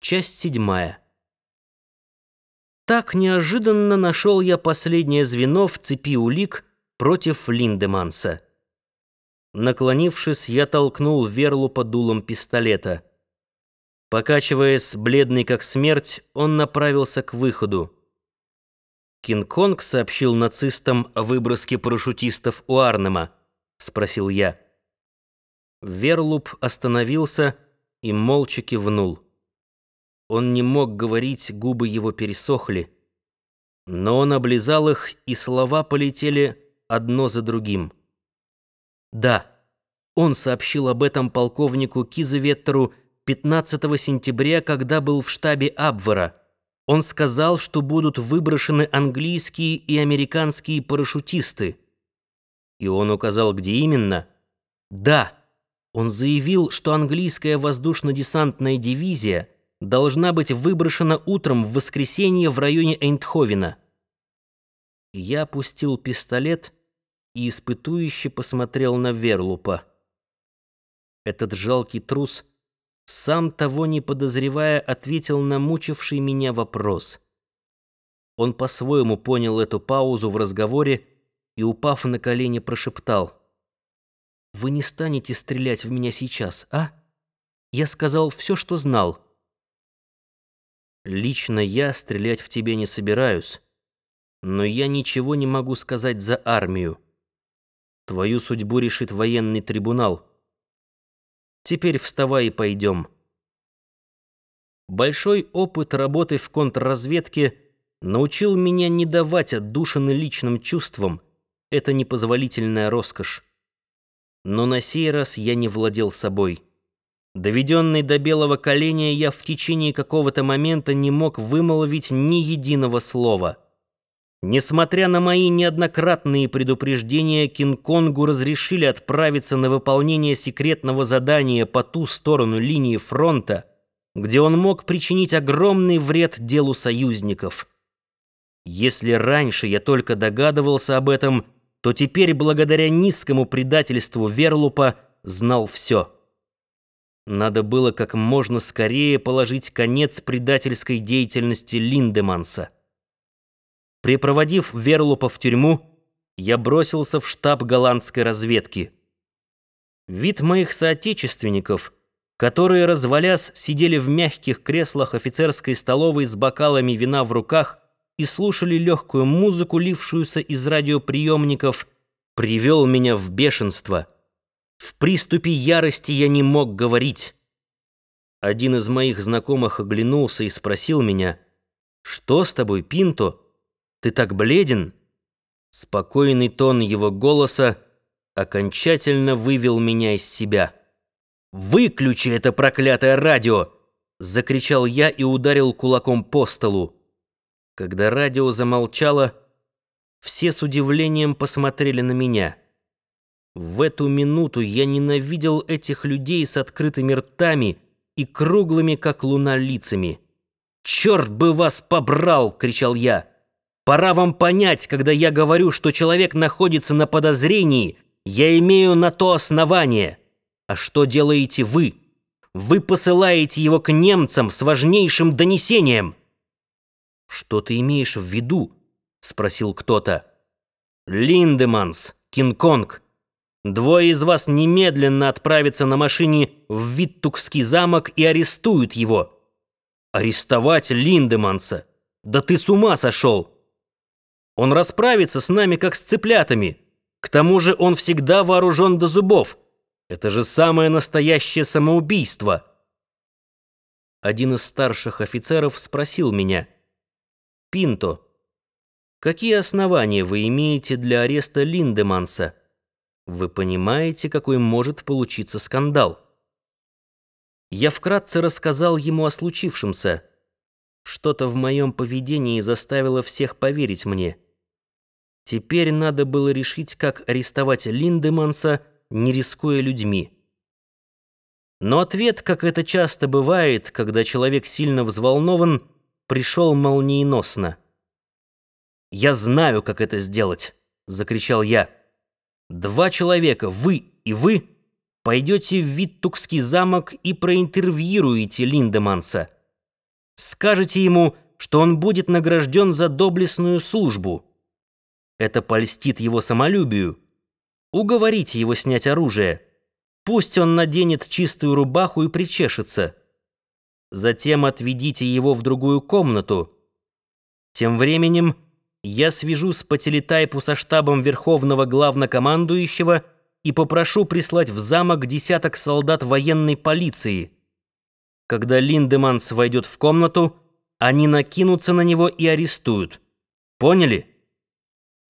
Часть седьмая. Так неожиданно нашел я последнее звено в цепи улик против Линдеманса. Наклонившись, я толкнул Верлу под дулом пистолета. Покачиваясь, бледный как смерть, он направился к выходу. «Кинг-Конг сообщил нацистам о выброске парашютистов у Арнема?» — спросил я. Верлуп остановился и молча кивнул. Он не мог говорить, губы его пересохли. Но он облизал их, и слова полетели одно за другим. Да, он сообщил об этом полковнику Кизеветтеру 15 сентября, когда был в штабе Абвера. Он сказал, что будут выброшены английские и американские парашютисты. И он указал, где именно. Да, он заявил, что английская воздушно-десантная дивизия — должна быть выброшена утром в воскресенье в районе Эйндховена. Я опустил пистолет и испытующе посмотрел на Верлупа. Этот жалкий трус, сам того не подозревая, ответил на мучивший меня вопрос. Он по-своему понял эту паузу в разговоре и, упав на колени, прошептал. «Вы не станете стрелять в меня сейчас, а? Я сказал все, что знал». Лично я стрелять в тебя не собираюсь, но я ничего не могу сказать за армию. Твою судьбу решит военный трибунал. Теперь вставай и пойдем. Большой опыт работы в контрразведке научил меня не давать отдушины личным чувствам. Это непозволительная роскошь. Но на сей раз я не владел собой. Доведенный до белого коленя, я в течение какого-то момента не мог вымолвить ни единого слова. Несмотря на мои неоднократные предупреждения, Кинг-Конгу разрешили отправиться на выполнение секретного задания по ту сторону линии фронта, где он мог причинить огромный вред делу союзников. Если раньше я только догадывался об этом, то теперь, благодаря низкому предательству Верлупа, знал все. Надо было как можно скорее положить конец предательской деятельности Линдеманса. Припроводив Верлупа в тюрьму, я бросился в штаб голландской разведки. Вид моих соотечественников, которые, развалясь, сидели в мягких креслах офицерской столовой с бокалами вина в руках и слушали легкую музыку, лившуюся из радиоприемников, привел меня в бешенство — в приступе ярости я не мог говорить. Один из моих знакомых оглянулся и спросил меня, «Что с тобой, Пинто? Ты так бледен?» Спокойный тон его голоса окончательно вывел меня из себя. «Выключи это проклятое радио!» — закричал я и ударил кулаком по столу. Когда радио замолчало, все с удивлением посмотрели на меня — в эту минуту я ненавидел этих людей с открытыми ртами и круглыми, как луна, лицами. «Черт бы вас побрал!» — кричал я. «Пора вам понять, когда я говорю, что человек находится на подозрении, я имею на то основание. А что делаете вы? Вы посылаете его к немцам с важнейшим донесением». «Что ты имеешь в виду?» — спросил кто-то. «Линдеманс, Кинг-Конг». Двое из вас немедленно отправятся на машине в Виттукский замок и арестуют его. Арестовать Линдеманса? Да ты с ума сошел! Он расправится с нами, как с цыплятами. К тому же он всегда вооружен до зубов. Это же самое настоящее самоубийство. Один из старших офицеров спросил меня. «Пинто, какие основания вы имеете для ареста Линдеманса?» Вы понимаете, какой может получиться скандал? Я вкратце рассказал ему о случившемся. Что-то в моем поведении заставило всех поверить мне. Теперь надо было решить, как арестовать Линдеманса, не рискуя людьми. Но ответ, как это часто бывает, когда человек сильно взволнован, пришел молниеносно. «Я знаю, как это сделать!» — закричал я. Два человека, вы и вы, пойдете в Виттукский замок и проинтервьюируете Линдеманса. Скажете ему, что он будет награжден за доблестную службу. Это польстит его самолюбию. Уговорите его снять оружие. Пусть он наденет чистую рубаху и причешется. Затем отведите его в другую комнату. Тем временем я свяжусь по телетайпу со штабом Верховного Главнокомандующего и попрошу прислать в замок десяток солдат военной полиции. Когда Линдеманс войдет в комнату, они накинутся на него и арестуют. Поняли?